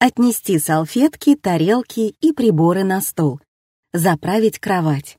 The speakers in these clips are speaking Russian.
Отнести салфетки, тарелки и приборы на стол. Заправить кровать.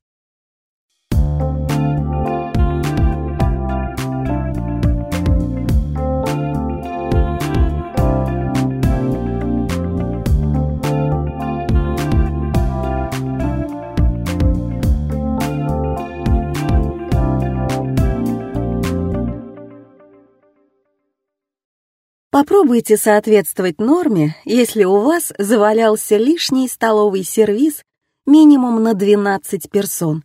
Попробуйте соответствовать норме, если у вас завалялся лишний столовый сервиз минимум на 12 персон.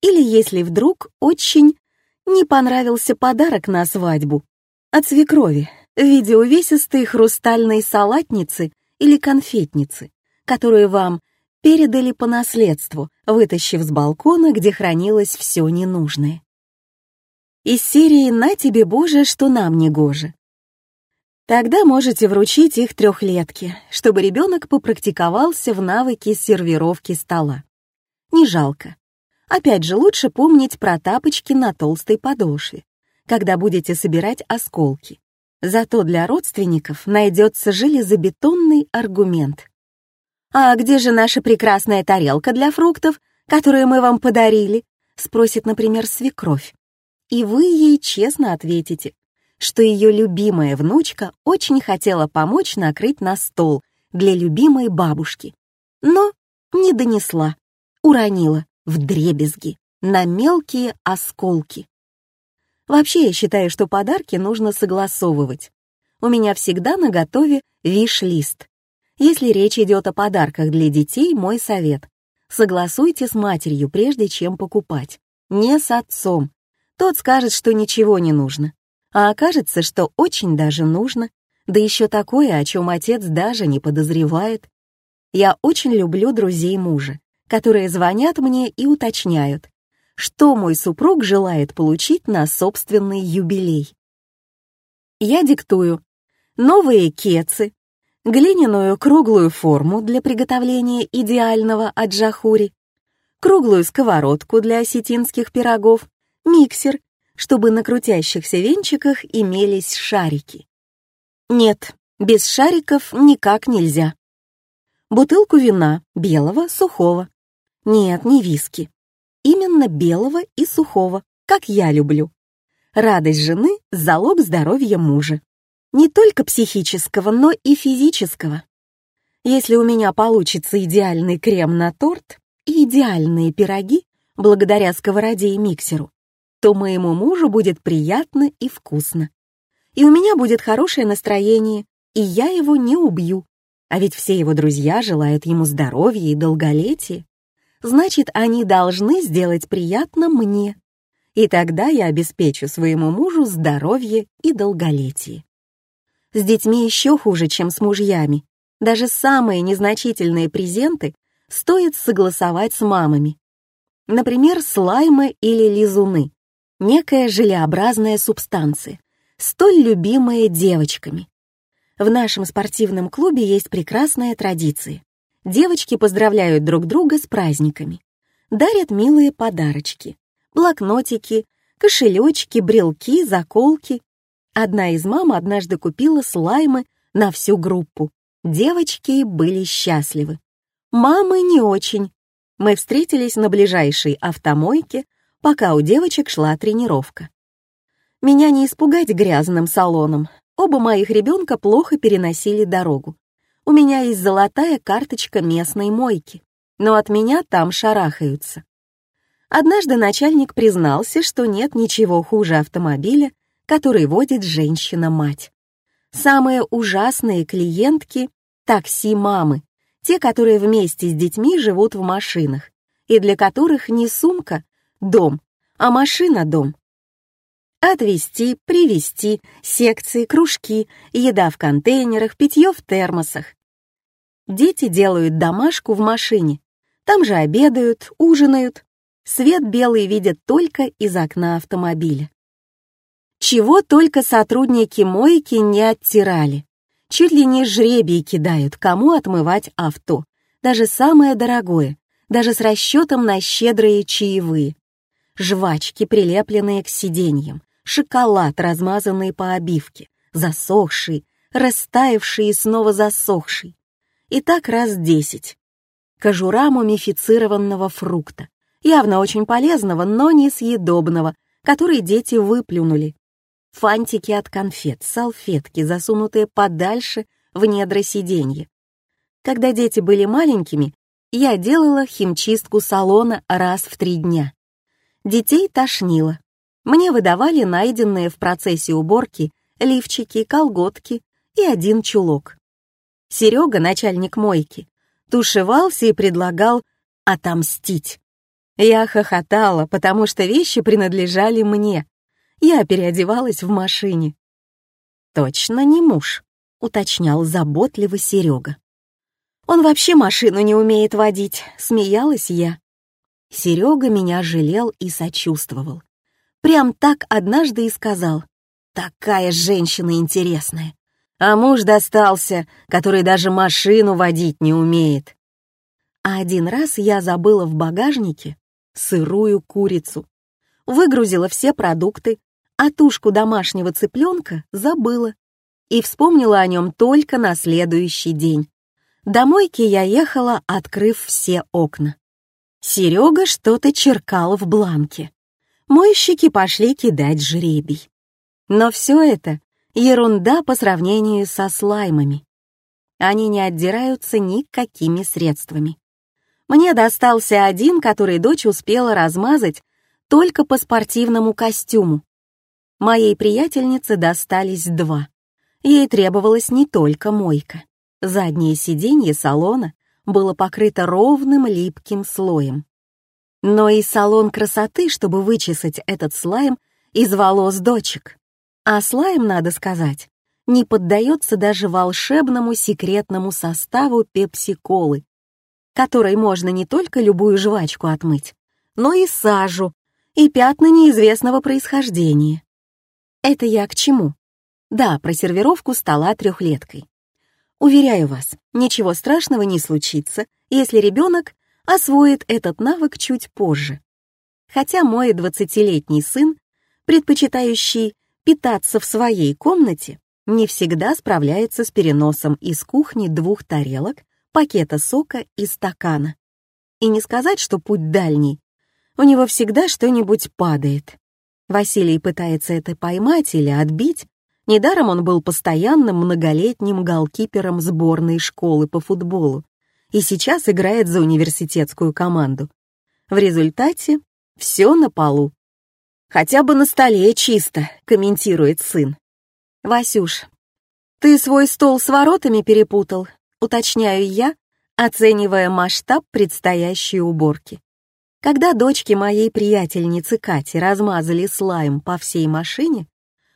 Или если вдруг очень не понравился подарок на свадьбу от свекрови в виде увесистой хрустальной салатницы или конфетницы, которую вам передали по наследству, вытащив с балкона, где хранилось все ненужное. Из серии «На тебе, Боже, что нам не гоже». Тогда можете вручить их трехлетке, чтобы ребенок попрактиковался в навыке сервировки стола. Не жалко. Опять же, лучше помнить про тапочки на толстой подошве, когда будете собирать осколки. Зато для родственников найдется железобетонный аргумент. «А где же наша прекрасная тарелка для фруктов, которую мы вам подарили?» спросит, например, свекровь. И вы ей честно ответите что ее любимая внучка очень хотела помочь накрыть на стол для любимой бабушки, но не донесла, уронила в дребезги на мелкие осколки. Вообще, я считаю, что подарки нужно согласовывать. У меня всегда на готове виш-лист. Если речь идет о подарках для детей, мой совет — согласуйте с матерью, прежде чем покупать. Не с отцом. Тот скажет, что ничего не нужно а окажется, что очень даже нужно, да еще такое, о чем отец даже не подозревает. Я очень люблю друзей мужа, которые звонят мне и уточняют, что мой супруг желает получить на собственный юбилей. Я диктую новые кецы, глиняную круглую форму для приготовления идеального аджахури, круглую сковородку для осетинских пирогов, миксер чтобы на крутящихся венчиках имелись шарики. Нет, без шариков никак нельзя. Бутылку вина, белого, сухого. Нет, не виски. Именно белого и сухого, как я люблю. Радость жены — залог здоровья мужа. Не только психического, но и физического. Если у меня получится идеальный крем на торт и идеальные пироги, благодаря сковороде и миксеру, то моему мужу будет приятно и вкусно. И у меня будет хорошее настроение, и я его не убью. А ведь все его друзья желают ему здоровья и долголетия. Значит, они должны сделать приятно мне. И тогда я обеспечу своему мужу здоровье и долголетие. С детьми еще хуже, чем с мужьями. Даже самые незначительные презенты стоит согласовать с мамами. Например, слаймы или лизуны некая желеобразная субстанция, столь любимая девочками. В нашем спортивном клубе есть прекрасная традиция. Девочки поздравляют друг друга с праздниками, дарят милые подарочки, блокнотики, кошелечки, брелки, заколки. Одна из мам однажды купила слаймы на всю группу. Девочки были счастливы. Мамы не очень. Мы встретились на ближайшей автомойке пока у девочек шла тренировка. Меня не испугать грязным салоном. Оба моих ребенка плохо переносили дорогу. У меня есть золотая карточка местной мойки, но от меня там шарахаются. Однажды начальник признался, что нет ничего хуже автомобиля, который водит женщина-мать. Самые ужасные клиентки — такси-мамы, те, которые вместе с детьми живут в машинах, и для которых не сумка, дом, а машина — дом. Отвезти, привезти, секции, кружки, еда в контейнерах, питье в термосах. Дети делают домашку в машине. Там же обедают, ужинают. Свет белый видят только из окна автомобиля. Чего только сотрудники мойки не оттирали. Чуть ли не жребий кидают, кому отмывать авто. Даже самое дорогое, даже с расчетом на щедрые чаевые жвачки, прилепленные к сиденьям, шоколад, размазанный по обивке, засохший, растаявший и снова засохший. И так раз десять. Кожура мумифицированного фрукта, явно очень полезного, но несъедобного, который дети выплюнули. Фантики от конфет, салфетки, засунутые подальше в недра сиденья. Когда дети были маленькими, я делала химчистку салона раз в три дня. Детей тошнило. Мне выдавали найденные в процессе уборки лифчики, колготки и один чулок. Серега, начальник мойки, тушевался и предлагал отомстить. Я хохотала, потому что вещи принадлежали мне. Я переодевалась в машине. «Точно не муж», — уточнял заботливый Серега. «Он вообще машину не умеет водить», — смеялась я. Серега меня жалел и сочувствовал. Прям так однажды и сказал. «Такая женщина интересная. А муж достался, который даже машину водить не умеет». А один раз я забыла в багажнике сырую курицу. Выгрузила все продукты, а тушку домашнего цыпленка забыла. И вспомнила о нем только на следующий день. Домойки я ехала, открыв все окна. Серега что-то черкал в бланке. Мойщики пошли кидать жребий. Но все это — ерунда по сравнению со слаймами. Они не отдираются никакими средствами. Мне достался один, который дочь успела размазать только по спортивному костюму. Моей приятельнице достались два. Ей требовалась не только мойка. Заднее сиденье салона было покрыто ровным липким слоем. Но и салон красоты, чтобы вычесать этот слайм из волос дочек. А слайм, надо сказать, не поддается даже волшебному секретному составу пепси-колы, которой можно не только любую жвачку отмыть, но и сажу, и пятна неизвестного происхождения. Это я к чему? Да, про сервировку стола трехлеткой. Уверяю вас, ничего страшного не случится, если ребенок освоит этот навык чуть позже. Хотя мой двадцатилетний сын, предпочитающий питаться в своей комнате, не всегда справляется с переносом из кухни двух тарелок, пакета сока и стакана. И не сказать, что путь дальний. У него всегда что-нибудь падает. Василий пытается это поймать или отбить, Недаром он был постоянным многолетним голкипером сборной школы по футболу и сейчас играет за университетскую команду. В результате все на полу. «Хотя бы на столе чисто», — комментирует сын. «Васюш, ты свой стол с воротами перепутал», — уточняю я, оценивая масштаб предстоящей уборки. Когда дочки моей приятельницы Кати размазали слайм по всей машине,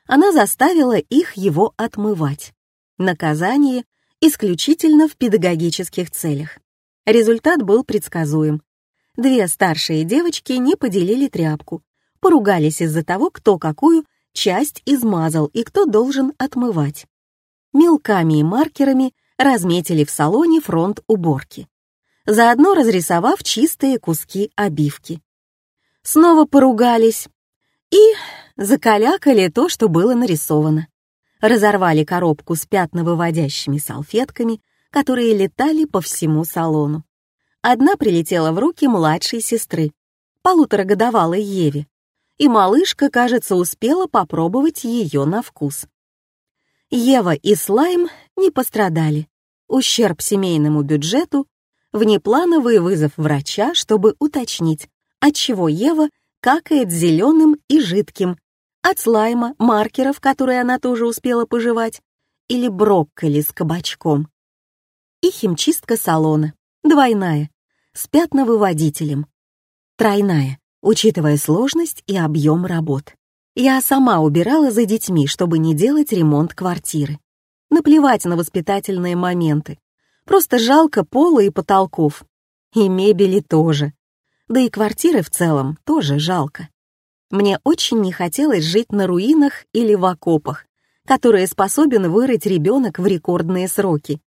она заставила их его отмывать. Наказание исключительно в педагогических целях. Результат был предсказуем. Две старшие девочки не поделили тряпку, поругались из-за того, кто какую часть измазал и кто должен отмывать. Мелками и маркерами разметили в салоне фронт уборки, заодно разрисовав чистые куски обивки. Снова поругались и закалякали то, что было нарисовано. Разорвали коробку с пятновыводящими салфетками, которые летали по всему салону. Одна прилетела в руки младшей сестры, полуторагодовалой Еве, и малышка, кажется, успела попробовать ее на вкус. Ева и Слайм не пострадали. Ущерб семейному бюджету, внеплановый вызов врача, чтобы уточнить, отчего Ева какает зеленым и жидким, от слайма, маркеров, которые она тоже успела пожевать, или брокколи с кабачком. И химчистка салона, двойная, с пятновыводителем. Тройная, учитывая сложность и объем работ. Я сама убирала за детьми, чтобы не делать ремонт квартиры. Наплевать на воспитательные моменты. Просто жалко пола и потолков. И мебели тоже. Да и квартиры в целом тоже жалко. Мне очень не хотелось жить на руинах или в окопах, которые способен вырыть ребенок в рекордные сроки.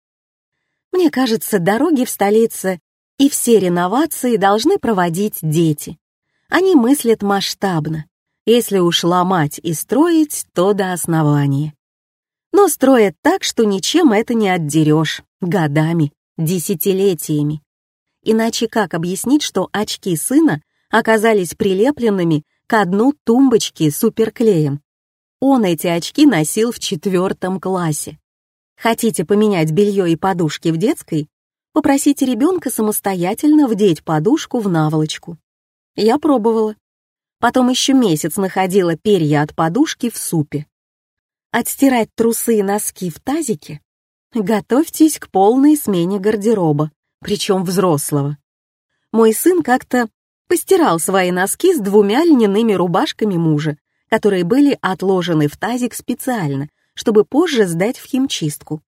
Мне кажется, дороги в столице и все реновации должны проводить дети. Они мыслят масштабно. Если уж ломать и строить, то до основания. Но строят так, что ничем это не отдерешь. Годами, десятилетиями. Иначе как объяснить, что очки сына оказались прилепленными к дну тумбочки суперклеем? Он эти очки носил в четвертом классе. Хотите поменять белье и подушки в детской? Попросите ребенка самостоятельно вдеть подушку в наволочку. Я пробовала. Потом еще месяц находила перья от подушки в супе. Отстирать трусы и носки в тазике? Готовьтесь к полной смене гардероба, причем взрослого. Мой сын как-то постирал свои носки с двумя льняными рубашками мужа, которые были отложены в тазик специально, чтобы позже сдать в химчистку.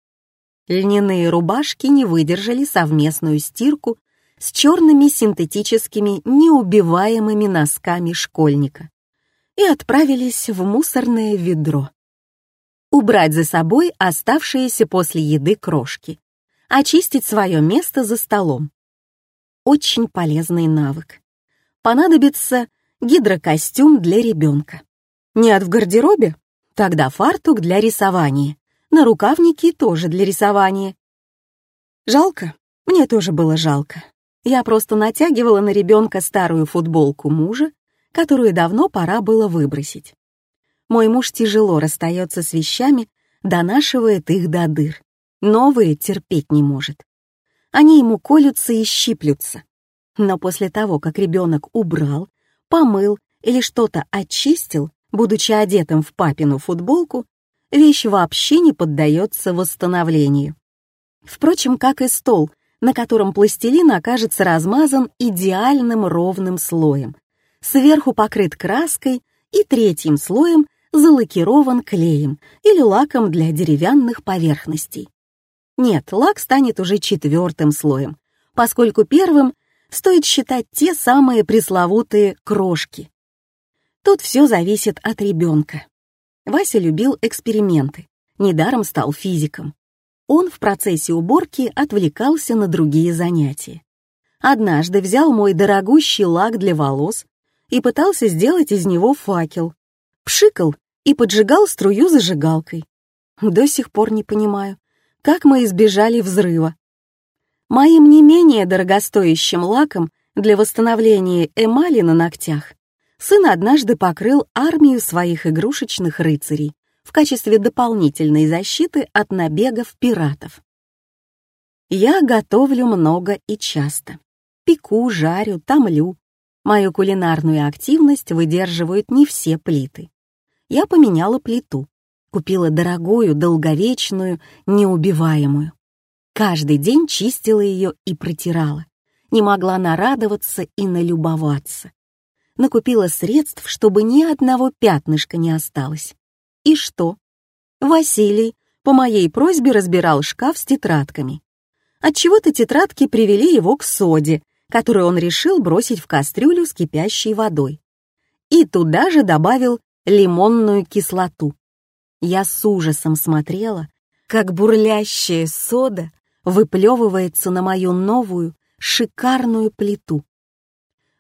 Льняные рубашки не выдержали совместную стирку с черными синтетическими неубиваемыми носками школьника и отправились в мусорное ведро. Убрать за собой оставшиеся после еды крошки, очистить свое место за столом. Очень полезный навык. Понадобится гидрокостюм для ребенка. Нет в гардеробе? Тогда фартук для рисования. На рукавники тоже для рисования. Жалко? Мне тоже было жалко. Я просто натягивала на ребенка старую футболку мужа, которую давно пора было выбросить. Мой муж тяжело расстается с вещами, донашивает их до дыр. Новые терпеть не может. Они ему колются и щиплются. Но после того, как ребенок убрал, помыл или что-то очистил, будучи одетым в папину футболку, вещь вообще не поддается восстановлению. Впрочем, как и стол — на котором пластилин окажется размазан идеальным ровным слоем, сверху покрыт краской и третьим слоем залакирован клеем или лаком для деревянных поверхностей. Нет, лак станет уже четвертым слоем, поскольку первым стоит считать те самые пресловутые крошки. Тут все зависит от ребенка. Вася любил эксперименты, недаром стал физиком он в процессе уборки отвлекался на другие занятия. Однажды взял мой дорогущий лак для волос и пытался сделать из него факел. Пшикал и поджигал струю зажигалкой. До сих пор не понимаю, как мы избежали взрыва. Моим не менее дорогостоящим лаком для восстановления эмали на ногтях сын однажды покрыл армию своих игрушечных рыцарей в качестве дополнительной защиты от набегов пиратов. Я готовлю много и часто. Пеку, жарю, томлю. Мою кулинарную активность выдерживают не все плиты. Я поменяла плиту. Купила дорогую, долговечную, неубиваемую. Каждый день чистила ее и протирала. Не могла нарадоваться и налюбоваться. Накупила средств, чтобы ни одного пятнышка не осталось. И что? Василий по моей просьбе разбирал шкаф с тетрадками. Отчего-то тетрадки привели его к соде, которую он решил бросить в кастрюлю с кипящей водой. И туда же добавил лимонную кислоту. Я с ужасом смотрела, как бурлящая сода выплевывается на мою новую, шикарную плиту.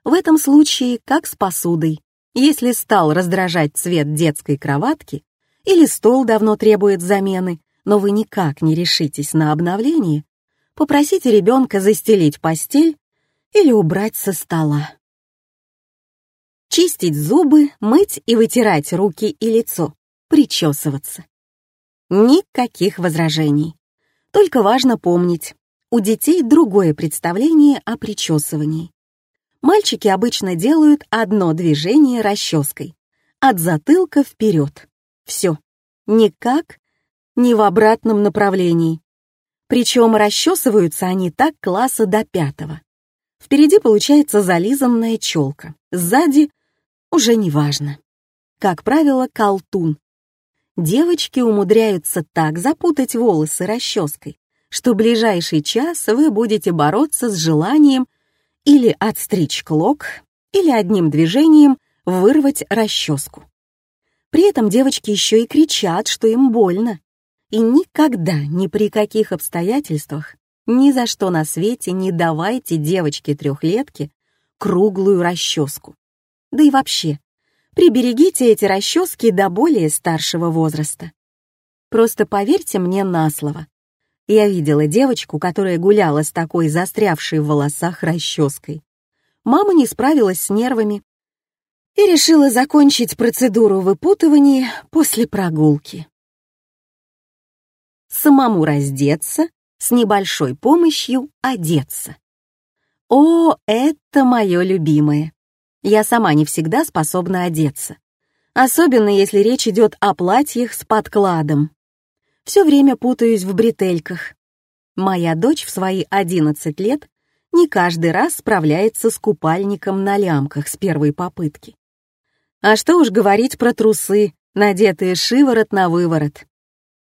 В этом случае, как с посудой, если стал раздражать цвет детской кроватки, или стол давно требует замены, но вы никак не решитесь на обновление, попросите ребенка застелить постель или убрать со стола. Чистить зубы, мыть и вытирать руки и лицо, причесываться. Никаких возражений. Только важно помнить, у детей другое представление о причесывании. Мальчики обычно делают одно движение расческой, от затылка вперед. Все. Никак не в обратном направлении. Причем расчесываются они так класса до пятого. Впереди получается зализанная челка, сзади уже не важно. Как правило, колтун. Девочки умудряются так запутать волосы расческой, что ближайший час вы будете бороться с желанием или отстричь клок, или одним движением вырвать расческу. При этом девочки еще и кричат, что им больно. И никогда, ни при каких обстоятельствах, ни за что на свете не давайте девочке-трехлетке круглую расческу. Да и вообще, приберегите эти расчески до более старшего возраста. Просто поверьте мне на слово. Я видела девочку, которая гуляла с такой застрявшей в волосах расческой. Мама не справилась с нервами и решила закончить процедуру выпутывания после прогулки. Самому раздеться, с небольшой помощью одеться. О, это мое любимое. Я сама не всегда способна одеться. Особенно если речь идет о платьях с подкладом. Все время путаюсь в бретельках. Моя дочь в свои 11 лет не каждый раз справляется с купальником на лямках с первой попытки. А что уж говорить про трусы, надетые шиворот на выворот.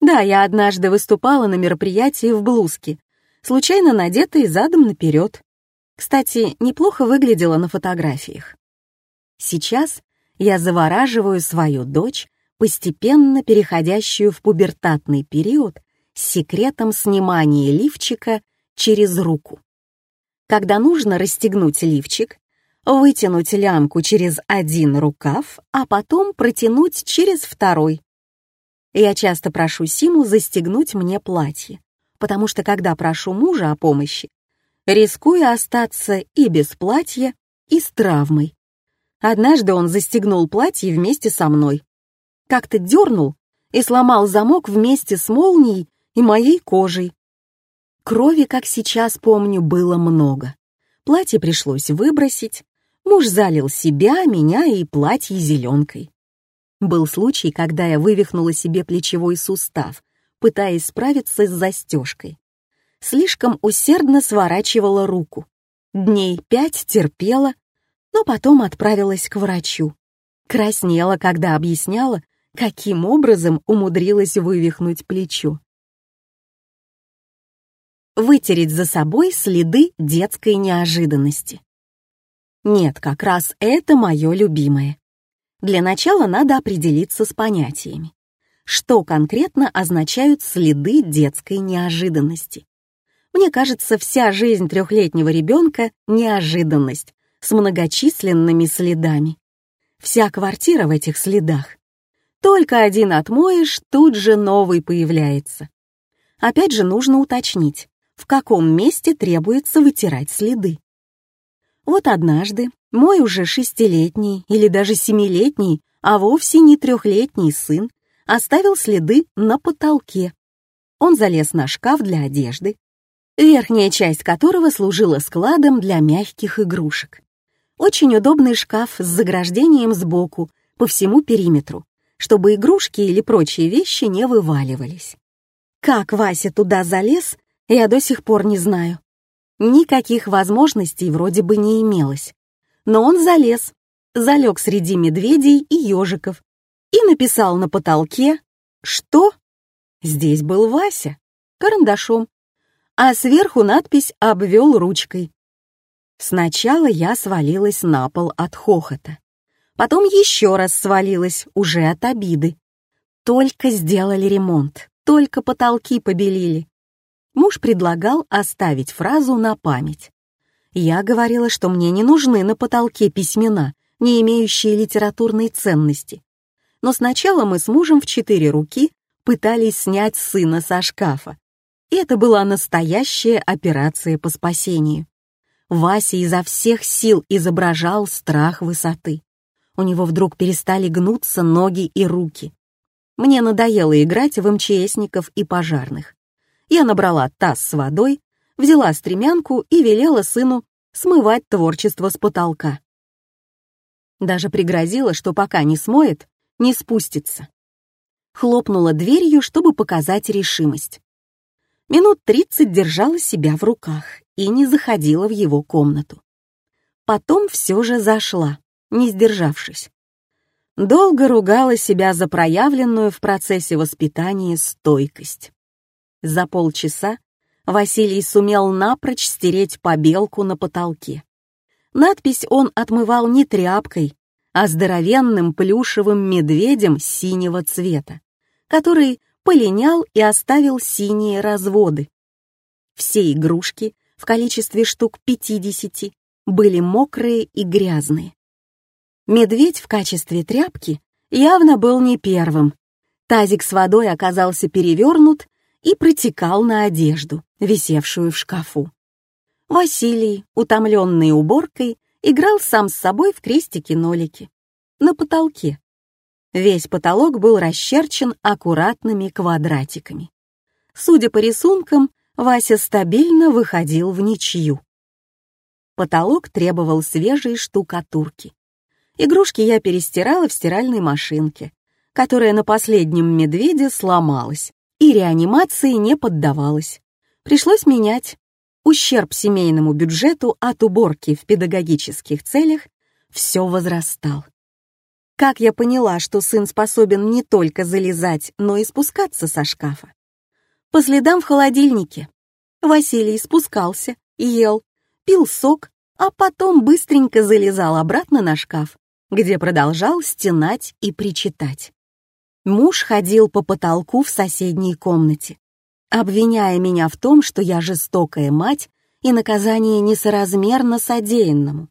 Да, я однажды выступала на мероприятии в блузке, случайно надетой задом наперед. Кстати, неплохо выглядела на фотографиях. Сейчас я завораживаю свою дочь, постепенно переходящую в пубертатный период, с секретом снимания лифчика через руку. Когда нужно расстегнуть лифчик, вытянуть лямку через один рукав, а потом протянуть через второй. Я часто прошу Симу застегнуть мне платье, потому что когда прошу мужа о помощи, рискую остаться и без платья, и с травмой. Однажды он застегнул платье вместе со мной. Как-то дернул и сломал замок вместе с молнией и моей кожей. Крови, как сейчас помню, было много. Платье пришлось выбросить. Муж залил себя, меня и платье зеленкой. Был случай, когда я вывихнула себе плечевой сустав, пытаясь справиться с застежкой. Слишком усердно сворачивала руку. Дней пять терпела, но потом отправилась к врачу. Краснела, когда объясняла, каким образом умудрилась вывихнуть плечо. Вытереть за собой следы детской неожиданности. Нет, как раз это мое любимое. Для начала надо определиться с понятиями. Что конкретно означают следы детской неожиданности? Мне кажется, вся жизнь трехлетнего ребенка — неожиданность, с многочисленными следами. Вся квартира в этих следах. Только один отмоешь, тут же новый появляется. Опять же нужно уточнить, в каком месте требуется вытирать следы. Вот однажды мой уже шестилетний или даже семилетний, а вовсе не трехлетний сын оставил следы на потолке. Он залез на шкаф для одежды, верхняя часть которого служила складом для мягких игрушек. Очень удобный шкаф с заграждением сбоку, по всему периметру, чтобы игрушки или прочие вещи не вываливались. Как Вася туда залез, я до сих пор не знаю. Никаких возможностей вроде бы не имелось. Но он залез, залег среди медведей и ежиков и написал на потолке «Что?» Здесь был Вася, карандашом, а сверху надпись обвел ручкой. Сначала я свалилась на пол от хохота. Потом еще раз свалилась, уже от обиды. Только сделали ремонт, только потолки побелили. Муж предлагал оставить фразу на память. Я говорила, что мне не нужны на потолке письмена, не имеющие литературной ценности. Но сначала мы с мужем в четыре руки пытались снять сына со шкафа. И это была настоящая операция по спасению. Вася изо всех сил изображал страх высоты. У него вдруг перестали гнуться ноги и руки. Мне надоело играть в МЧСников и пожарных. Я набрала таз с водой, взяла стремянку и велела сыну смывать творчество с потолка. Даже пригрозила, что пока не смоет, не спустится. Хлопнула дверью, чтобы показать решимость. Минут тридцать держала себя в руках и не заходила в его комнату. Потом все же зашла, не сдержавшись. Долго ругала себя за проявленную в процессе воспитания стойкость. За полчаса Василий сумел напрочь стереть побелку на потолке. Надпись он отмывал не тряпкой, а здоровенным плюшевым медведем синего цвета, который полинял и оставил синие разводы. Все игрушки в количестве штук 50 были мокрые и грязные. Медведь в качестве тряпки явно был не первым. Тазик с водой оказался перевернут и протекал на одежду, висевшую в шкафу. Василий, утомленный уборкой, играл сам с собой в крестики-нолики. На потолке. Весь потолок был расчерчен аккуратными квадратиками. Судя по рисункам, Вася стабильно выходил в ничью. Потолок требовал свежей штукатурки. Игрушки я перестирала в стиральной машинке, которая на последнем медведе сломалась и реанимации не поддавалась. Пришлось менять. Ущерб семейному бюджету от уборки в педагогических целях все возрастал. Как я поняла, что сын способен не только залезать, но и спускаться со шкафа? По следам в холодильнике. Василий спускался, ел, пил сок, а потом быстренько залезал обратно на шкаф, где продолжал стенать и причитать. Муж ходил по потолку в соседней комнате, обвиняя меня в том, что я жестокая мать и наказание несоразмерно содеянному.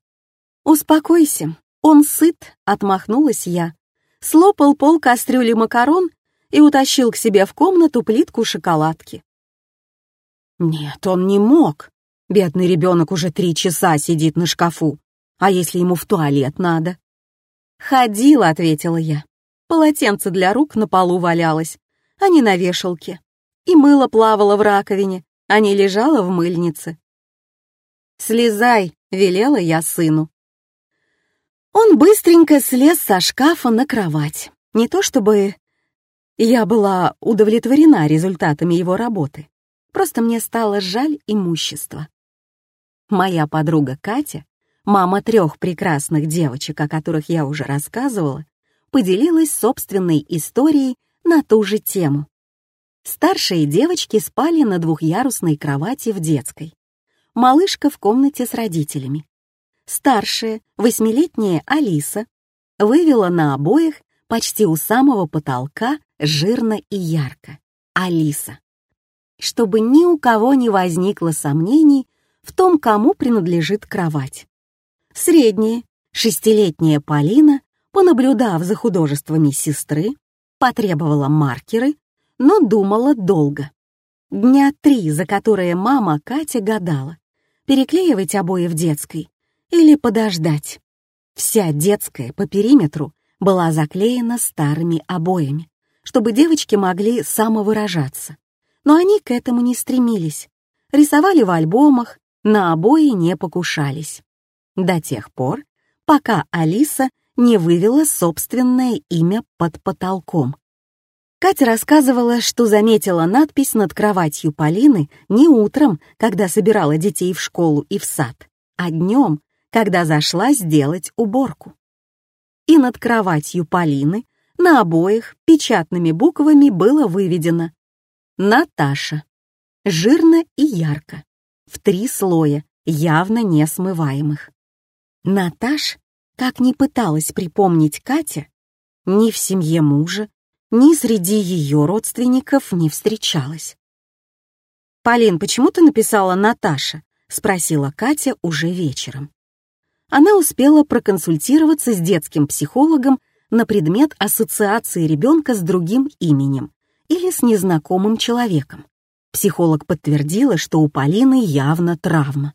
«Успокойся, он сыт», — отмахнулась я, слопал пол кастрюли макарон и утащил к себе в комнату плитку шоколадки. Нет, он не мог. Бедный ребенок уже три часа сидит на шкафу. А если ему в туалет надо? «Ходила», — ответила я. Полотенце для рук на полу валялось, а не на вешалке. И мыло плавало в раковине, а не лежало в мыльнице. «Слезай», — велела я сыну. Он быстренько слез со шкафа на кровать. Не то чтобы я была удовлетворена результатами его работы, просто мне стало жаль имущества. Моя подруга Катя, мама трех прекрасных девочек, о которых я уже рассказывала, поделилась собственной историей на ту же тему. Старшие девочки спали на двухъярусной кровати в детской. Малышка в комнате с родителями. Старшая, восьмилетняя Алиса, вывела на обоих почти у самого потолка жирно и ярко. Алиса. Чтобы ни у кого не возникло сомнений в том, кому принадлежит кровать. Средняя, шестилетняя Полина, понаблюдав за художествами сестры, потребовала маркеры, но думала долго. Дня три, за которые мама Катя гадала, переклеивать обои в детской или подождать. Вся детская по периметру была заклеена старыми обоями, чтобы девочки могли самовыражаться. Но они к этому не стремились. Рисовали в альбомах, на обои не покушались. До тех пор, пока Алиса не вывела собственное имя под потолком. Катя рассказывала, что заметила надпись над кроватью Полины не утром, когда собирала детей в школу и в сад, а днем, когда зашла сделать уборку. И над кроватью Полины на обоих печатными буквами было выведено «Наташа». Жирно и ярко, в три слоя, явно не смываемых. Наташ, как ни пыталась припомнить Катя, ни в семье мужа, ни среди ее родственников не встречалась. «Полин, почему ты написала Наташа?» — спросила Катя уже вечером. Она успела проконсультироваться с детским психологом на предмет ассоциации ребенка с другим именем или с незнакомым человеком. Психолог подтвердила, что у Полины явно травма.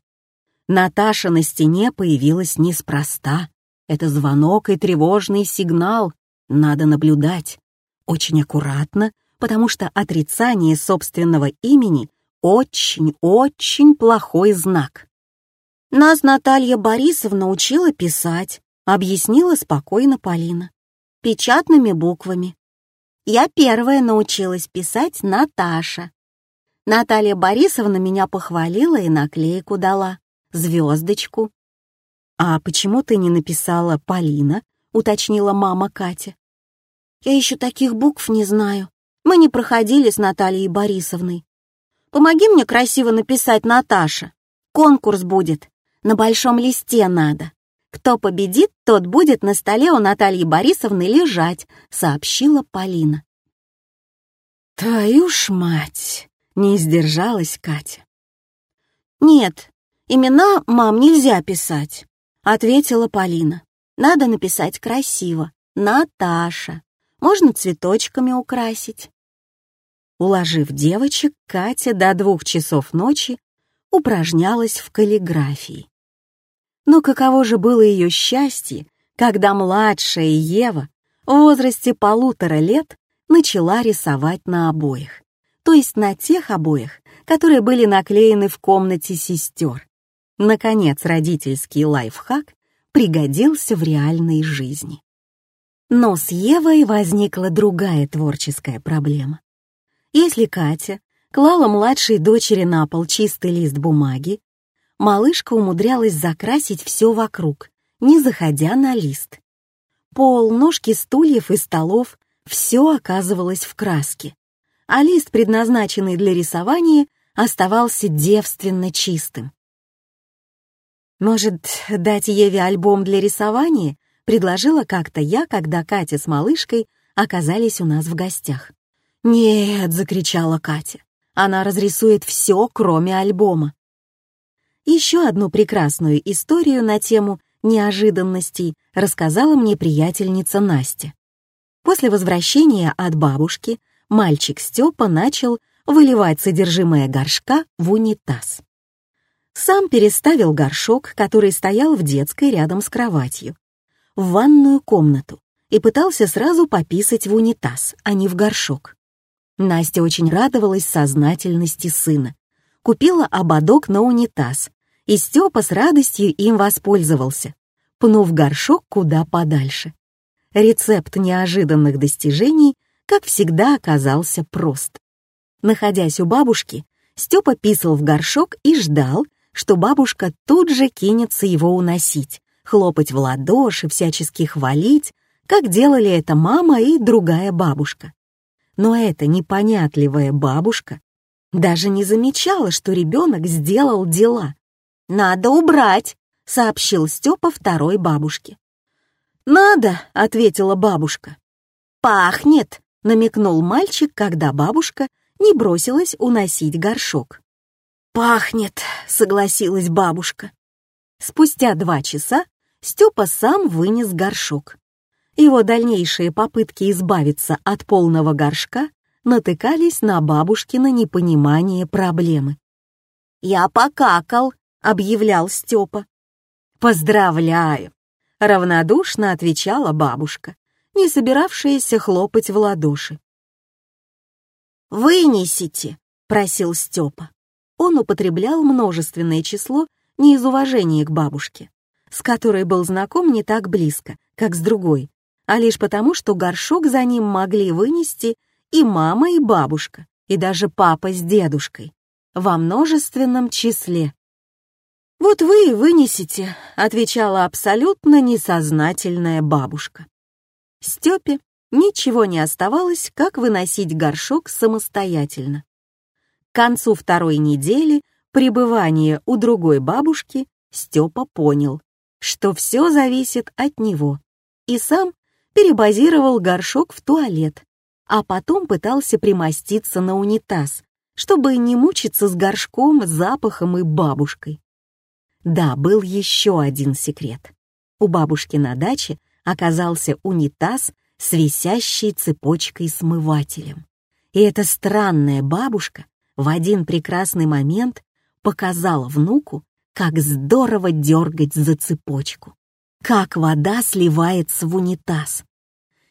Наташа на стене появилась неспроста. Это звонок и тревожный сигнал. Надо наблюдать. Очень аккуратно, потому что отрицание собственного имени очень-очень плохой знак. «Нас Наталья Борисовна учила писать», — объяснила спокойно Полина печатными буквами. Я первая научилась писать Наташа. Наталья Борисовна меня похвалила и наклейку дала, звездочку. «А почему ты не написала Полина?» — уточнила мама Катя. «Я еще таких букв не знаю. Мы не проходили с Натальей Борисовной. Помоги мне красиво написать Наташа. Конкурс будет. На большом листе надо». «Кто победит, тот будет на столе у Натальи Борисовны лежать», — сообщила Полина. «Твою ж мать!» — не сдержалась Катя. «Нет, имена мам нельзя писать», — ответила Полина. «Надо написать красиво. Наташа. можно цветочками украсить. Уложив девочек, Катя до двух часов ночи упражнялась в каллиграфии. Но каково же было ее счастье, когда младшая Ева в возрасте полутора лет начала рисовать на обоях, то есть на тех обоях, которые были наклеены в комнате сестер. Наконец, родительский лайфхак пригодился в реальной жизни. Но с Евой возникла другая творческая проблема. Если Катя клала младшей дочери на пол чистый лист бумаги, малышка умудрялась закрасить все вокруг, не заходя на лист. Пол, ножки стульев и столов — все оказывалось в краске, а лист, предназначенный для рисования, оставался девственно чистым. «Может, дать Еве альбом для рисования?» — предложила как-то я, когда Катя с малышкой оказались у нас в гостях. «Нет!» — закричала Катя. «Она разрисует все, кроме альбома». Еще одну прекрасную историю на тему неожиданностей рассказала мне приятельница Настя. После возвращения от бабушки мальчик Степа начал выливать содержимое горшка в унитаз. Сам переставил горшок, который стоял в детской рядом с кроватью, в ванную комнату и пытался сразу пописать в унитаз, а не в горшок. Настя очень радовалась сознательности сына. Купила ободок на унитаз, и Степа с радостью им воспользовался, пнув горшок куда подальше. Рецепт неожиданных достижений, как всегда, оказался прост. Находясь у бабушки, Степа писал в горшок и ждал, что бабушка тут же кинется его уносить, хлопать в ладоши, всячески хвалить, как делали это мама и другая бабушка. Но эта непонятливая бабушка даже не замечала, что ребенок сделал дела. «Надо убрать», — сообщил Степа второй бабушке. «Надо», — ответила бабушка. «Пахнет», — намекнул мальчик, когда бабушка не бросилась уносить горшок. «Пахнет», — согласилась бабушка. Спустя два часа Степа сам вынес горшок. Его дальнейшие попытки избавиться от полного горшка натыкались на бабушкино непонимание проблемы. «Я покакал», — объявлял Степа. «Поздравляю», — равнодушно отвечала бабушка, не собиравшаяся хлопать в ладоши. «Вынесите», — просил Степа. Он употреблял множественное число не из уважения к бабушке, с которой был знаком не так близко, как с другой, а лишь потому, что горшок за ним могли вынести и мама, и бабушка, и даже папа с дедушкой, во множественном числе. «Вот вы и вынесете», — отвечала абсолютно несознательная бабушка. Степе ничего не оставалось, как выносить горшок самостоятельно. К концу второй недели пребывания у другой бабушки Степа понял, что все зависит от него, и сам перебазировал горшок в туалет, а потом пытался примоститься на унитаз, чтобы не мучиться с горшком, запахом и бабушкой. Да, был еще один секрет. У бабушки на даче оказался унитаз с висящей цепочкой-смывателем. И эта странная бабушка в один прекрасный момент показала внуку, как здорово дергать за цепочку, как вода сливается в унитаз,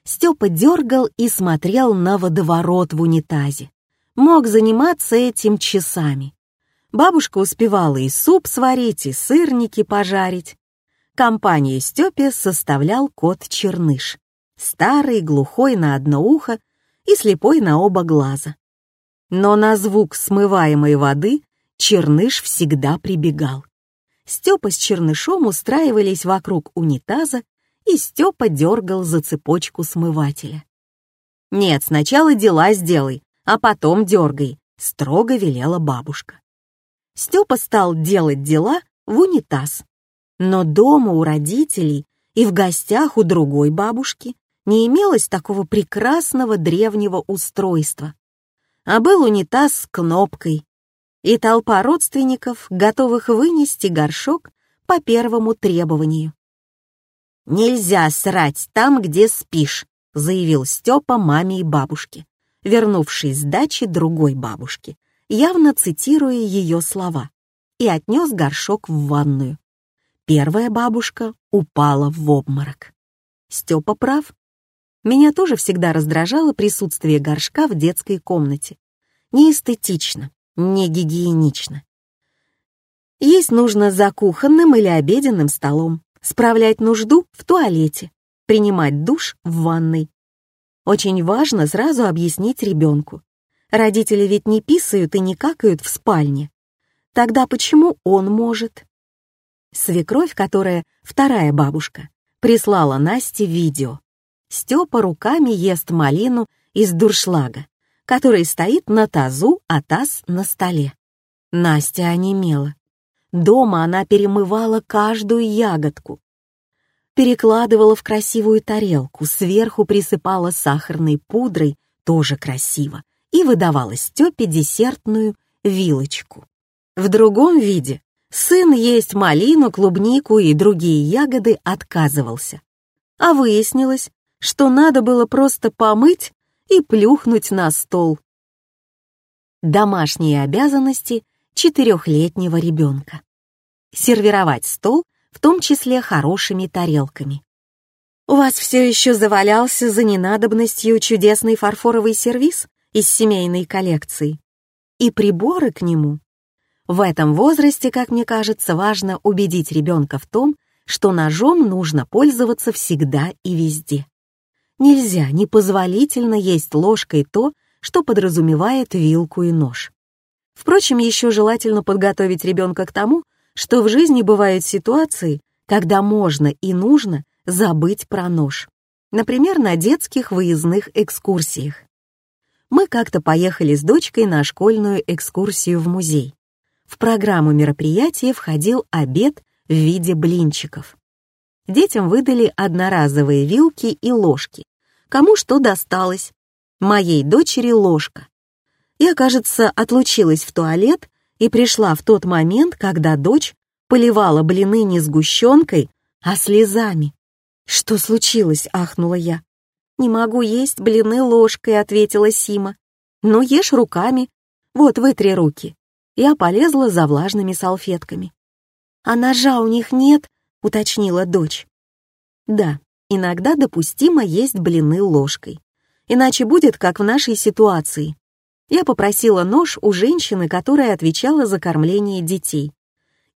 Степа дергал и смотрел на водоворот в унитазе. Мог заниматься этим часами. Бабушка успевала и суп сварить, и сырники пожарить. Компанию Степе составлял кот Черныш. Старый, глухой на одно ухо и слепой на оба глаза. Но на звук смываемой воды Черныш всегда прибегал. Степа с Чернышом устраивались вокруг унитаза и Степа дергал за цепочку смывателя. «Нет, сначала дела сделай, а потом дергай», — строго велела бабушка. Степа стал делать дела в унитаз. Но дома у родителей и в гостях у другой бабушки не имелось такого прекрасного древнего устройства. А был унитаз с кнопкой, и толпа родственников, готовых вынести горшок по первому требованию. «Нельзя срать там, где спишь», — заявил Степа маме и бабушке, вернувшись с дачи другой бабушки, явно цитируя ее слова, и отнес горшок в ванную. Первая бабушка упала в обморок. Степа прав. Меня тоже всегда раздражало присутствие горшка в детской комнате. Неэстетично, не гигиенично. Есть нужно за кухонным или обеденным столом, справлять нужду в туалете, принимать душ в ванной. Очень важно сразу объяснить ребенку. Родители ведь не писают и не какают в спальне. Тогда почему он может? Свекровь, которая вторая бабушка, прислала Насте видео. Степа руками ест малину из дуршлага, который стоит на тазу, а таз на столе. Настя онемела. Дома она перемывала каждую ягодку, перекладывала в красивую тарелку, сверху присыпала сахарной пудрой, тоже красиво, и выдавала Степе десертную вилочку. В другом виде сын есть малину, клубнику и другие ягоды отказывался. А выяснилось, что надо было просто помыть и плюхнуть на стол. Домашние обязанности четырехлетнего ребенка. Сервировать стол, в том числе хорошими тарелками. У вас все еще завалялся за ненадобностью чудесный фарфоровый сервиз из семейной коллекции. И приборы к нему. В этом возрасте, как мне кажется, важно убедить ребенка в том, что ножом нужно пользоваться всегда и везде. Нельзя непозволительно есть ложкой то, что подразумевает вилку и нож. Впрочем, еще желательно подготовить ребенка к тому, что в жизни бывают ситуации, когда можно и нужно забыть про нож. Например, на детских выездных экскурсиях. Мы как-то поехали с дочкой на школьную экскурсию в музей. В программу мероприятия входил обед в виде блинчиков. Детям выдали одноразовые вилки и ложки. Кому что досталось. Моей дочери ложка, я, кажется, отлучилась в туалет и пришла в тот момент, когда дочь поливала блины не сгущенкой, а слезами. «Что случилось?» — ахнула я. «Не могу есть блины ложкой», — ответила Сима. «Ну, ешь руками. Вот, вытри руки». Я полезла за влажными салфетками. «А ножа у них нет?» — уточнила дочь. «Да, иногда допустимо есть блины ложкой. Иначе будет, как в нашей ситуации. Я попросила нож у женщины, которая отвечала за кормление детей.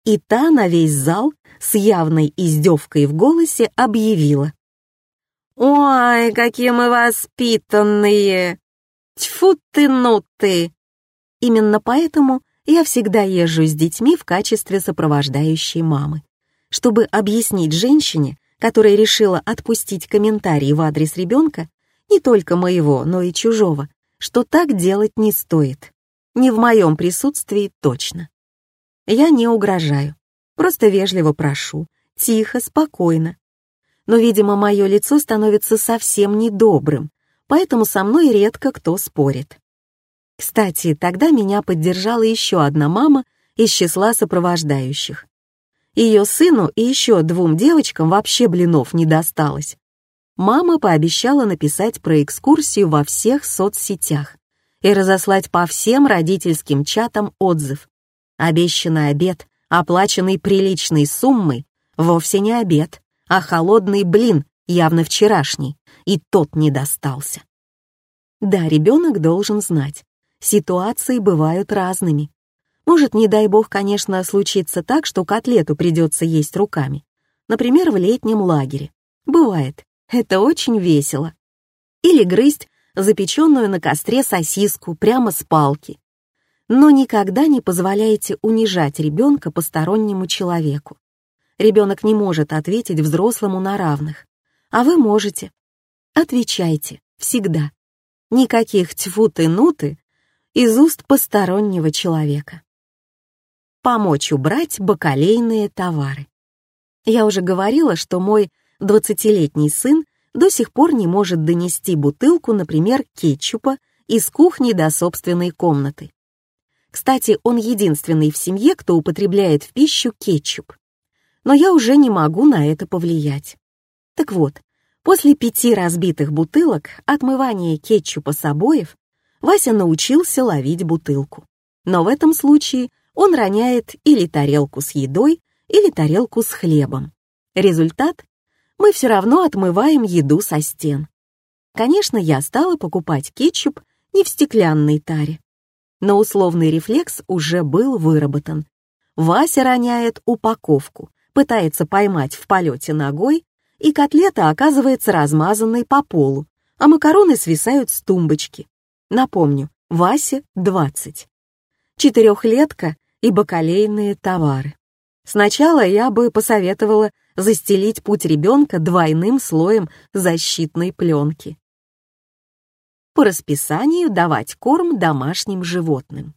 И та на весь зал с явной издевкой в голосе объявила. «Ой, какие мы воспитанные! Тьфу ты, ну ты!» Именно поэтому я всегда езжу с детьми в качестве сопровождающей мамы, чтобы объяснить женщине, которая решила отпустить комментарий в адрес ребенка, не только моего, но и чужого, что так делать не стоит. Не в моем присутствии точно. Я не угрожаю, просто вежливо прошу, тихо, спокойно. Но, видимо, мое лицо становится совсем недобрым, поэтому со мной редко кто спорит. Кстати, тогда меня поддержала еще одна мама из числа сопровождающих. Ее сыну и еще двум девочкам вообще блинов не досталось, мама пообещала написать про экскурсию во всех соцсетях и разослать по всем родительским чатам отзыв. Обещанный обед, оплаченный приличной суммой, вовсе не обед, а холодный блин, явно вчерашний, и тот не достался. Да, ребенок должен знать, ситуации бывают разными. Может, не дай бог, конечно, случится так, что котлету придется есть руками. Например, в летнем лагере. Бывает. Это очень весело. Или грызть запеченную на костре сосиску прямо с палки. Но никогда не позволяйте унижать ребенка постороннему человеку. Ребенок не может ответить взрослому на равных, а вы можете. Отвечайте, всегда. Никаких тьфу ты нуты из уст постороннего человека. Помочь убрать бакалейные товары. Я уже говорила, что мой 20-летний сын до сих пор не может донести бутылку, например, кетчупа из кухни до собственной комнаты. Кстати, он единственный в семье, кто употребляет в пищу кетчуп. Но я уже не могу на это повлиять. Так вот, После пяти разбитых бутылок отмывания кетчупа с обоев Вася научился ловить бутылку. Но в этом случае он роняет или тарелку с едой, или тарелку с хлебом. Результат — мы все равно отмываем еду со стен. Конечно, я стала покупать кетчуп не в стеклянной таре. Но условный рефлекс уже был выработан. Вася роняет упаковку, пытается поймать в полете ногой, и котлета оказывается размазанной по полу, а макароны свисают с тумбочки. Напомню, Васе 20. Четырехлетка и бакалейные товары. Сначала я бы посоветовала застелить путь ребенка двойным слоем защитной пленки. По расписанию давать корм домашним животным.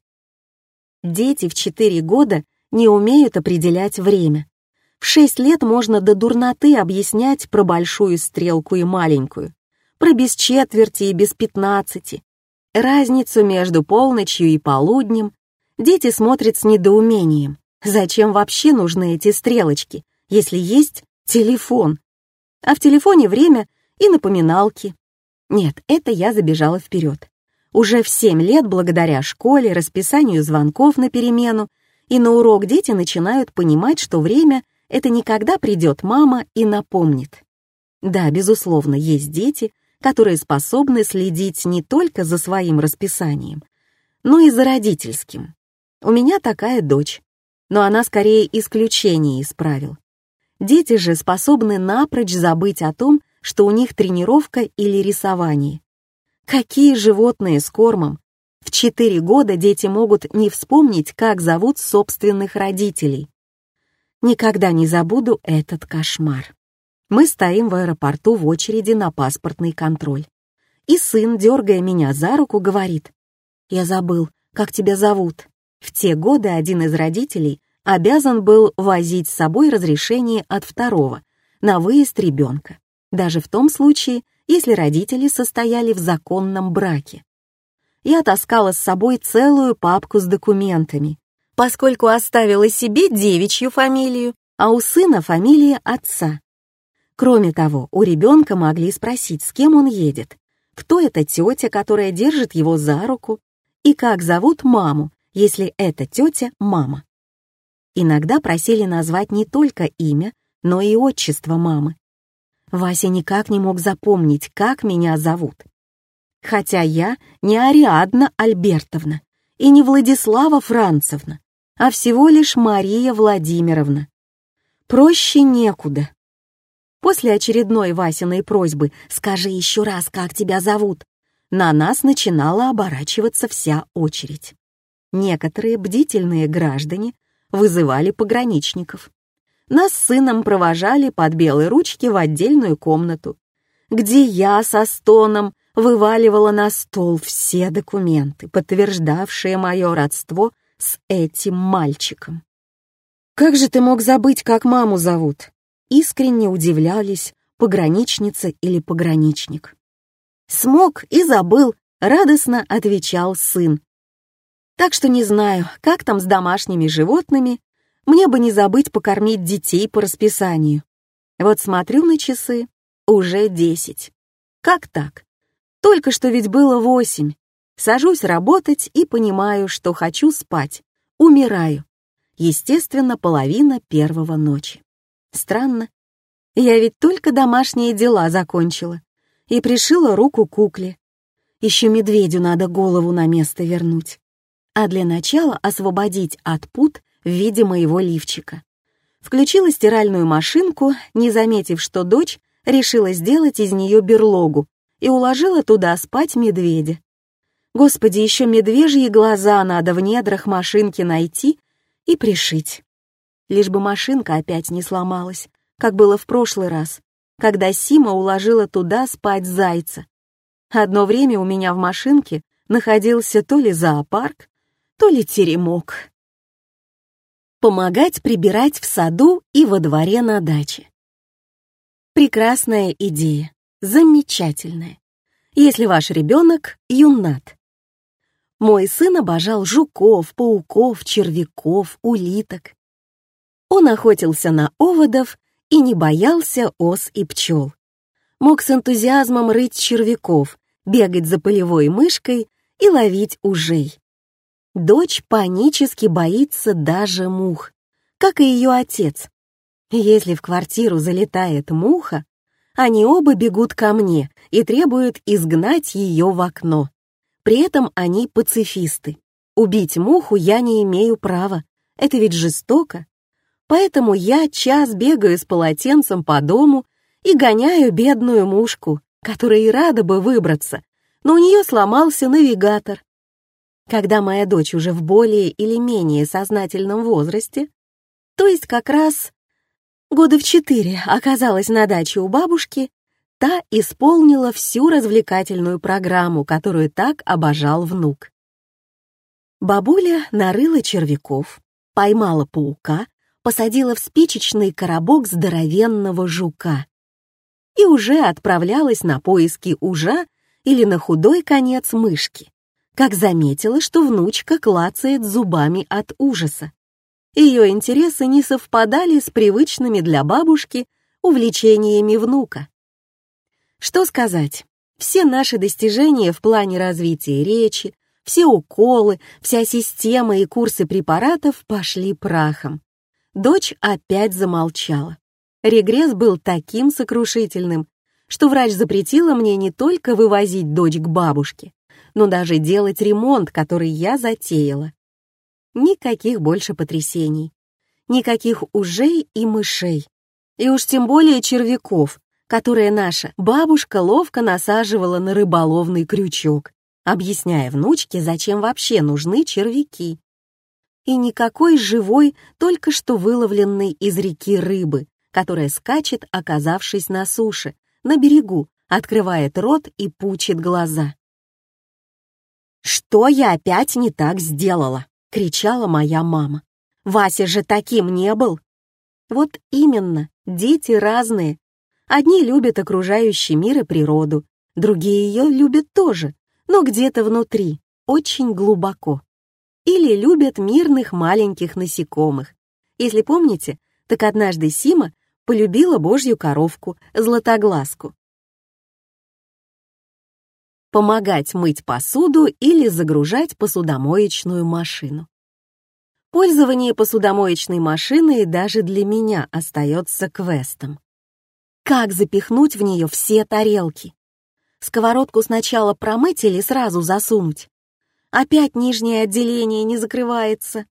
Дети в 4 года не умеют определять время. В 6 лет можно до дурноты объяснять про большую стрелку и маленькую, про без четверти и без пятнадцати. Разницу между полночью и полуднем дети смотрят с недоумением. Зачем вообще нужны эти стрелочки, если есть телефон? А в телефоне время и напоминалки. Нет, это я забежала вперед. Уже в семь лет, благодаря школе, расписанию звонков на перемену, и на урок дети начинают понимать, что время — это не когда придет мама и напомнит. Да, безусловно, есть дети, которые способны следить не только за своим расписанием, но и за родительским. У меня такая дочь но она скорее исключение из правил. Дети же способны напрочь забыть о том, что у них тренировка или рисование. Какие животные с кормом? В 4 года дети могут не вспомнить, как зовут собственных родителей. Никогда не забуду этот кошмар. Мы стоим в аэропорту в очереди на паспортный контроль. И сын, дергая меня за руку, говорит, «Я забыл, как тебя зовут?» В те годы один из родителей обязан был возить с собой разрешение от второго на выезд ребенка, даже в том случае, если родители состояли в законном браке. Я таскала с собой целую папку с документами, поскольку оставила себе девичью фамилию, а у сына фамилия отца. Кроме того, у ребенка могли спросить, с кем он едет, кто эта тетя, которая держит его за руку, и как зовут маму, если эта тетя — мама. Иногда просили назвать не только имя, но и отчество мамы. Вася никак не мог запомнить, как меня зовут. Хотя я не Ариадна Альбертовна и не Владислава Францевна, а всего лишь Мария Владимировна. Проще некуда. После очередной Васиной просьбы «Скажи еще раз, как тебя зовут», на нас начинала оборачиваться вся очередь некоторые бдительные граждане вызывали пограничников. Нас с сыном провожали под белые ручки в отдельную комнату, где я со стоном вываливала на стол все документы, подтверждавшие мое родство с этим мальчиком. «Как же ты мог забыть, как маму зовут?» Искренне удивлялись пограничница или пограничник. «Смог и забыл», — радостно отвечал сын, так что не знаю, как там с домашними животными, мне бы не забыть покормить детей по расписанию. Вот смотрю на часы, уже десять. Как так? Только что ведь было восемь. Сажусь работать и понимаю, что хочу спать. Умираю. Естественно, половина первого ночи. Странно. Я ведь только домашние дела закончила и пришила руку кукле. Еще медведю надо голову на место вернуть а для начала освободить от пут в виде моего лифчика. Включила стиральную машинку, не заметив, что дочь решила сделать из нее берлогу и уложила туда спать медведя. Господи, еще медвежьи глаза надо в недрах машинки найти и пришить. Лишь бы машинка опять не сломалась, как было в прошлый раз, когда Сима уложила туда спать зайца. Одно время у меня в машинке находился то ли зоопарк, то ли теремок. Помогать прибирать в саду и во дворе на даче. Прекрасная идея, замечательная, если ваш ребенок юнат. Мой сын обожал жуков, пауков, червяков, улиток. Он охотился на оводов и не боялся ос и пчел. мог с энтузиазмом рыть червяков, бегать за полевой мышкой и ловить ужей. Дочь панически боится даже мух, как и ее отец. Если в квартиру залетает муха, они оба бегут ко мне и требуют изгнать ее в окно. При этом они пацифисты. Убить муху я не имею права, это ведь жестоко. Поэтому я час бегаю с полотенцем по дому и гоняю бедную мушку, которая и рада бы выбраться, но у нее сломался навигатор. Когда моя дочь уже в более или менее сознательном возрасте, то есть как раз года в четыре оказалась на даче у бабушки, та исполнила всю развлекательную программу, которую так обожал внук. Бабуля нарыла червяков, поймала паука, посадила в спичечный коробок здоровенного жука и уже отправлялась на поиски ужа или на худой конец мышки, как заметила, что внучка клацает зубами от ужаса. Ее интересы не совпадали с привычными для бабушки увлечениями внука. Что сказать, все наши достижения в плане развития речи, все уколы, вся система и курсы препаратов пошли прахом. Дочь опять замолчала. Регресс был таким сокрушительным, что врач запретила мне не только вывозить дочь к бабушке, но даже делать ремонт, который я затеяла. Никаких больше потрясений. Никаких ужей и мышей. И уж тем более червяков, которые наша бабушка ловко насаживала на рыболовный крючок, объясняя внучке, зачем вообще нужны червяки. И никакой живой, только что выловленной из реки рыбы, которая скачет, оказавшись на суше, на берегу, открывает рот и пучит глаза. «Что я опять не так сделала?» — кричала моя мама. «Вася же таким не был!» Вот именно, дети разные. Одни любят окружающий мир и природу, другие ее любят тоже, но где-то внутри, очень глубоко. Или любят мирных маленьких насекомых. Если помните, так однажды Сима полюбила божью коровку, златоглазку. Помогать мыть посуду или загружать посудомоечную машину. Пользование посудомоечной машиной даже для меня остается квестом. Как запихнуть в нее все тарелки? Сковородку сначала промыть или сразу засунуть? Опять нижнее отделение не закрывается.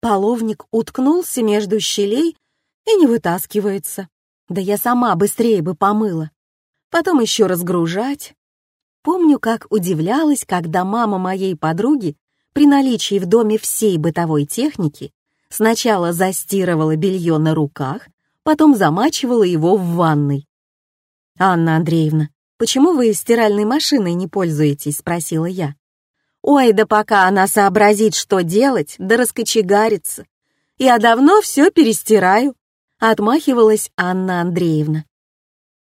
Половник уткнулся между щелей и не вытаскивается. Да я сама быстрее бы помыла. Потом еще разгружать. Помню, как удивлялась, когда мама моей подруги при наличии в доме всей бытовой техники сначала застирывала белье на руках, потом замачивала его в ванной. «Анна Андреевна, почему вы стиральной машиной не пользуетесь?» — спросила я. «Ой, да пока она сообразит, что делать, да раскочегарится. Я давно все перестираю», Отмахивалась Анна Андреевна.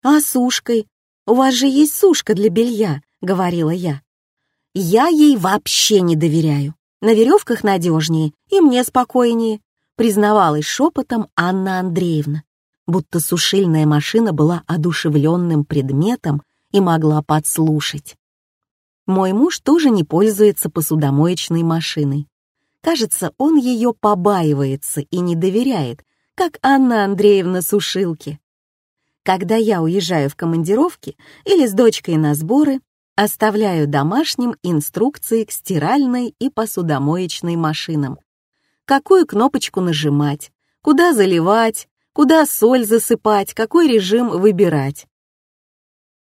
«А сушкой? У вас же есть сушка для белья», — говорила я. «Я ей вообще не доверяю. На веревках надежнее и мне спокойнее», — признавалась шепотом Анна Андреевна, будто сушильная машина была одушевленным предметом и могла подслушать. Мой муж тоже не пользуется посудомоечной машиной. Кажется, он ее побаивается и не доверяет, как Анна Андреевна сушилки. Когда я уезжаю в командировки или с дочкой на сборы, оставляю домашним инструкции к стиральной и посудомоечной машинам. Какую кнопочку нажимать, куда заливать, куда соль засыпать, какой режим выбирать.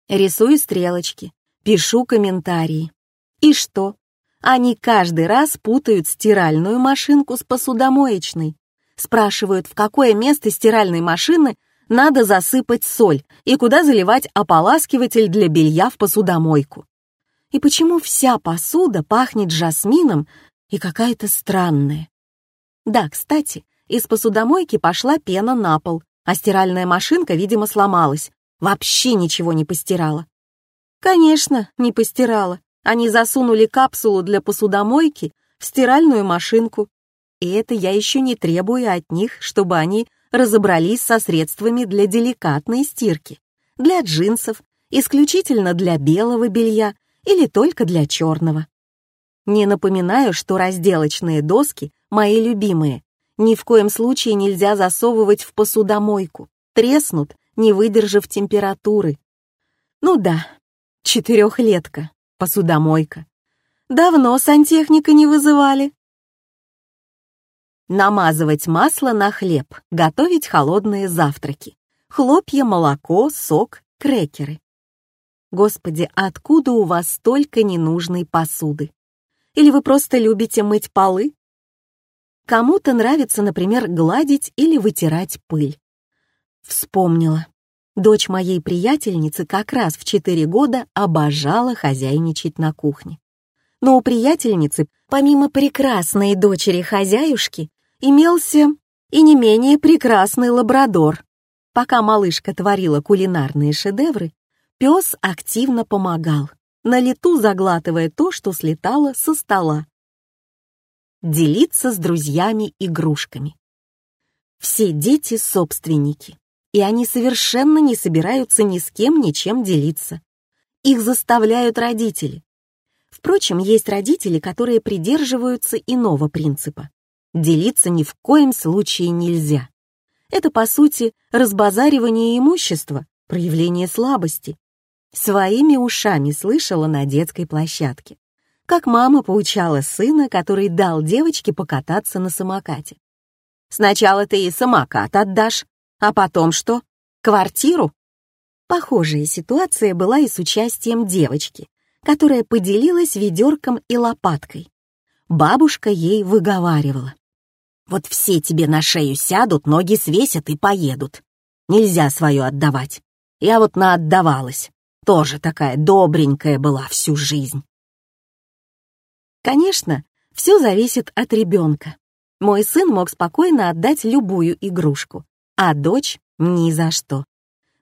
Рисую стрелочки, пишу комментарии. И что? Они каждый раз путают стиральную машинку с посудомоечной спрашивают, в какое место стиральной машины надо засыпать соль и куда заливать ополаскиватель для белья в посудомойку. И почему вся посуда пахнет жасмином и какая-то странная. Да, кстати, из посудомойки пошла пена на пол, а стиральная машинка, видимо, сломалась. Вообще ничего не постирала. Конечно, не постирала. Они засунули капсулу для посудомойки в стиральную машинку. И это я еще не требую от них, чтобы они разобрались со средствами для деликатной стирки, для джинсов, исключительно для белого белья или только для черного. Не напоминаю, что разделочные доски мои любимые. Ни в коем случае нельзя засовывать в посудомойку. Треснут, не выдержав температуры. Ну да, четырехлетка, посудомойка. Давно сантехника не вызывали. Намазывать масло на хлеб, готовить холодные завтраки. Хлопья, молоко, сок, крекеры. Господи, откуда у вас столько ненужной посуды? Или вы просто любите мыть полы? Кому-то нравится, например, гладить или вытирать пыль. Вспомнила. Дочь моей приятельницы как раз в 4 года обожала хозяйничать на кухне. Но у приятельницы, помимо прекрасной дочери-хозяюшки, имелся и не менее прекрасный лабрадор. Пока малышка творила кулинарные шедевры, пес активно помогал, на лету заглатывая то, что слетало со стола. Делиться с друзьями игрушками. Все дети — собственники, и они совершенно не собираются ни с кем ничем делиться. Их заставляют родители. Впрочем, есть родители, которые придерживаются иного принципа. Делиться ни в коем случае нельзя. Это, по сути, разбазаривание имущества, проявление слабости. Своими ушами слышала на детской площадке, как мама поучала сына, который дал девочке покататься на самокате. «Сначала ты и самокат отдашь, а потом что? Квартиру?» Похожая ситуация была и с участием девочки, которая поделилась ведерком и лопаткой. Бабушка ей выговаривала. Вот все тебе на шею сядут, ноги свесят и поедут. Нельзя свое отдавать. Я вот наотдавалась. Тоже такая добренькая была всю жизнь. Конечно, все зависит от ребенка. Мой сын мог спокойно отдать любую игрушку, а дочь — ни за что.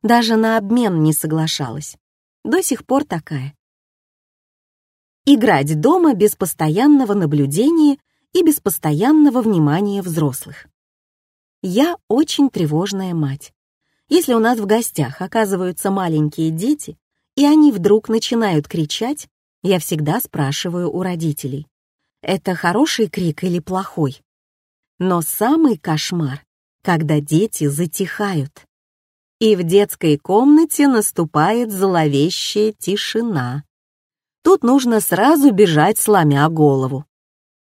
Даже на обмен не соглашалась. До сих пор такая. Играть дома без постоянного наблюдения и без постоянного внимания взрослых. Я очень тревожная мать. Если у нас в гостях оказываются маленькие дети, и они вдруг начинают кричать, я всегда спрашиваю у родителей, это хороший крик или плохой? Но самый кошмар, когда дети затихают. И в детской комнате наступает зловещая тишина. Тут нужно сразу бежать, сломя голову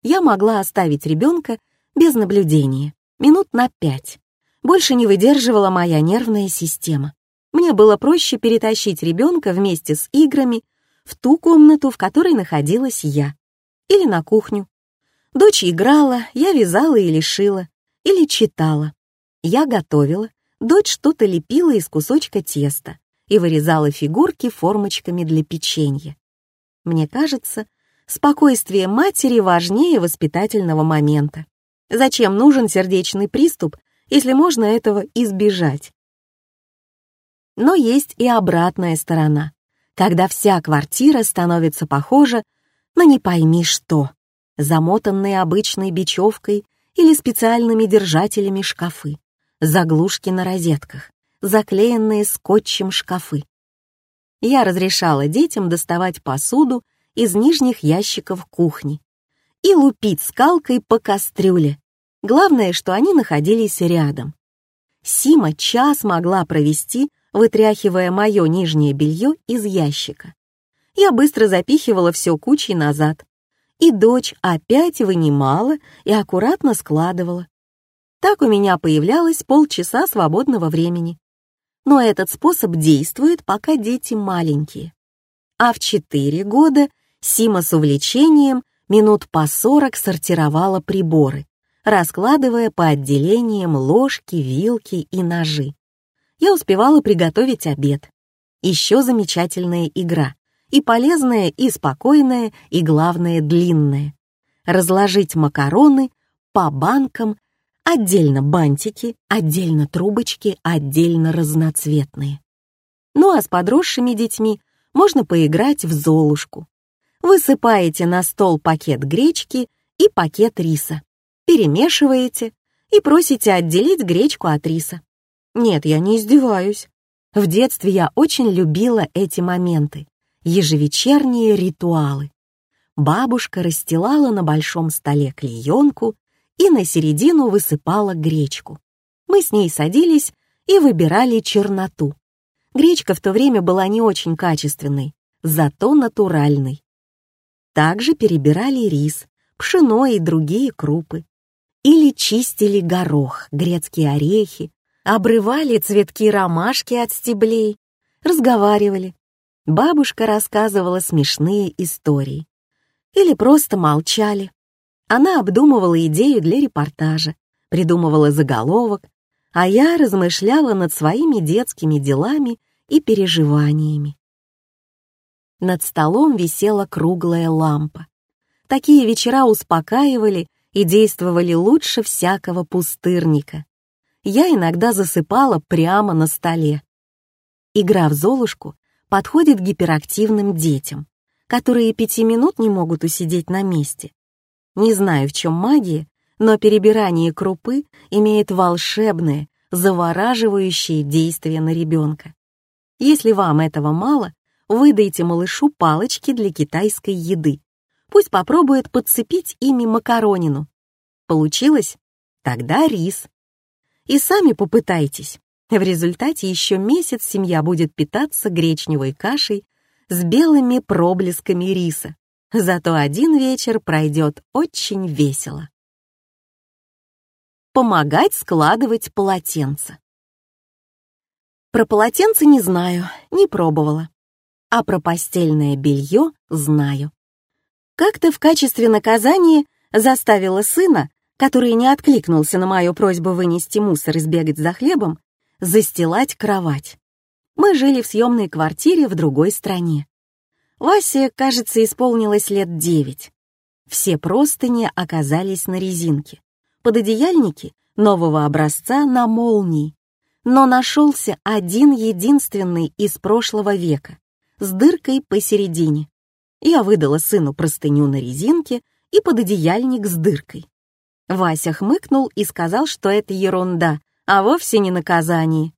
я могла оставить ребенка без наблюдения, минут на пять. Больше не выдерживала моя нервная система. Мне было проще перетащить ребенка вместе с играми в ту комнату, в которой находилась я, или на кухню. Дочь играла, я вязала или шила, или читала. Я готовила, дочь что-то лепила из кусочка теста и вырезала фигурки формочками для печенья. Мне кажется, Спокойствие матери важнее воспитательного момента. Зачем нужен сердечный приступ, если можно этого избежать? Но есть и обратная сторона, когда вся квартира становится похожа на не пойми что, замотанные обычной бечевкой или специальными держателями шкафы, заглушки на розетках, заклеенные скотчем шкафы. Я разрешала детям доставать посуду из нижних ящиков кухни и лупить скалкой по кастрюле. Главное, что они находились рядом. Сима час могла провести, вытряхивая мое нижнее белье из ящика. Я быстро запихивала все кучей назад. И дочь опять вынимала и аккуратно складывала. Так у меня появлялось полчаса свободного времени. Но этот способ действует, пока дети маленькие. А в четыре года Сима с увлечением минут по сорок сортировала приборы, раскладывая по отделениям ложки, вилки и ножи. Я успевала приготовить обед. Еще замечательная игра. И полезная, и спокойная, и, главное, длинная. Разложить макароны по банкам, отдельно бантики, отдельно трубочки, отдельно разноцветные. Ну а с подросшими детьми можно поиграть в Золушку, Высыпаете на стол пакет гречки и пакет риса. Перемешиваете и просите отделить гречку от риса. Нет, я не издеваюсь. В детстве я очень любила эти моменты, ежевечерние ритуалы. Бабушка расстилала на большом столе клеенку и на середину высыпала гречку. Мы с ней садились и выбирали черноту. Гречка в то время была не очень качественной, зато натуральной. Также перебирали рис, пшено и другие крупы. Или чистили горох, грецкие орехи, обрывали цветки ромашки от стеблей, разговаривали. Бабушка рассказывала смешные истории. Или просто молчали. Она обдумывала идею для репортажа, придумывала заголовок, а я размышляла над своими детскими делами и переживаниями. Над столом висела круглая лампа. Такие вечера успокаивали и действовали лучше всякого пустырника. Я иногда засыпала прямо на столе. Игра в Золушку подходит гиперактивным детям, которые пяти минут не могут усидеть на месте. Не знаю, в чем магия, но перебирание крупы имеет волшебное, завораживающее действие на ребенка. Если вам этого мало, выдайте малышу палочки для китайской еды. Пусть попробует подцепить ими макаронину. Получилось? Тогда рис. И сами попытайтесь. В результате еще месяц семья будет питаться гречневой кашей с белыми проблесками риса. Зато один вечер пройдет очень весело. Помогать складывать полотенца. Про полотенце не знаю, не пробовала. А про постельное белье знаю. Как-то в качестве наказания заставила сына, который не откликнулся на мою просьбу вынести мусор и сбегать за хлебом, застилать кровать. Мы жили в съемной квартире в другой стране. Васе, кажется, исполнилось лет девять. Все простыни оказались на резинке пододеяльники нового образца на молнии, но нашелся один единственный из прошлого века с дыркой посередине. Я выдала сыну простыню на резинке и пододеяльник с дыркой. Вася хмыкнул и сказал, что это ерунда, а вовсе не наказание.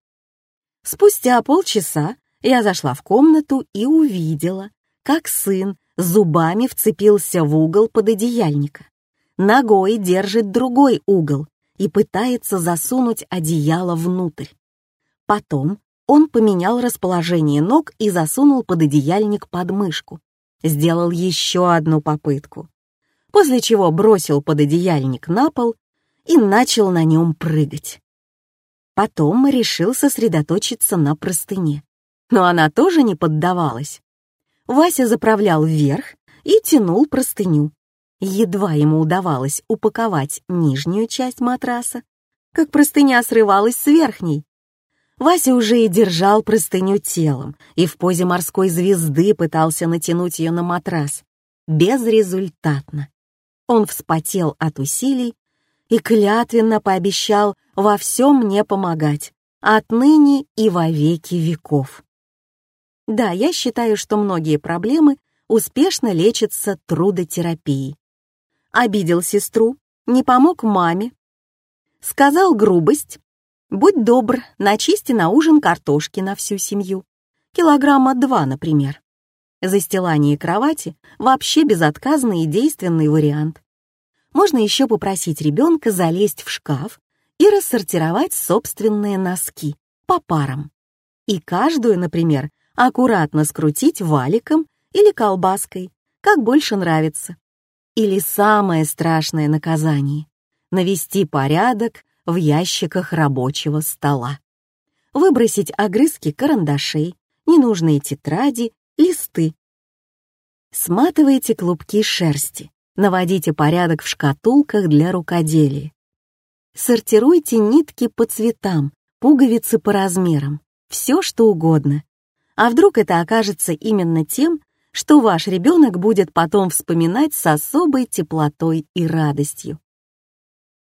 Спустя полчаса я зашла в комнату и увидела, как сын зубами вцепился в угол пододеяльника ногой держит другой угол и пытается засунуть одеяло внутрь. Потом он поменял расположение ног и засунул под мышку. Сделал еще одну попытку, после чего бросил пододеяльник на пол и начал на нем прыгать. Потом решил сосредоточиться на простыне, но она тоже не поддавалась. Вася заправлял вверх и тянул простыню, Едва ему удавалось упаковать нижнюю часть матраса, как простыня срывалась с верхней. Вася уже и держал простыню телом и в позе морской звезды пытался натянуть ее на матрас. Безрезультатно. Он вспотел от усилий и клятвенно пообещал во всем мне помогать, отныне и во веки веков. Да, я считаю, что многие проблемы успешно лечатся трудотерапией обидел сестру, не помог маме, сказал грубость, будь добр, начисти на ужин картошки на всю семью, килограмма два, например. Застилание кровати — вообще безотказный и действенный вариант. Можно еще попросить ребенка залезть в шкаф и рассортировать собственные носки по парам. И каждую, например, аккуратно скрутить валиком или колбаской, как больше нравится. Или самое страшное наказание — навести порядок в ящиках рабочего стола. Выбросить огрызки карандашей, ненужные тетради, листы. Сматывайте клубки шерсти, наводите порядок в шкатулках для рукоделия. Сортируйте нитки по цветам, пуговицы по размерам, все что угодно. А вдруг это окажется именно тем, что ваш ребенок будет потом вспоминать с особой теплотой и радостью.